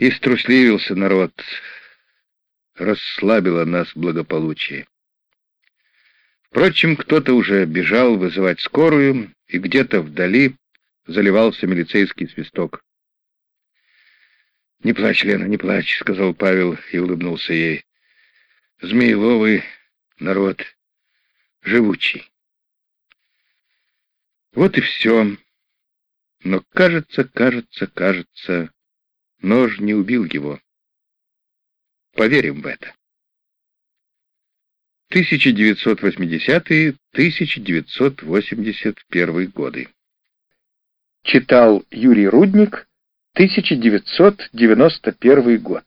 И струсливился народ. Расслабило нас благополучие. Впрочем, кто-то уже бежал вызывать скорую, и где-то вдали заливался милицейский свисток. «Не плачь, Лена, не плачь», — сказал Павел и улыбнулся ей. «Змееловый народ живучий». Вот и все. Но кажется, кажется, кажется, нож не убил его. Поверим в это. 1980-1981 годы. Читал Юрий Рудник, 1991 год.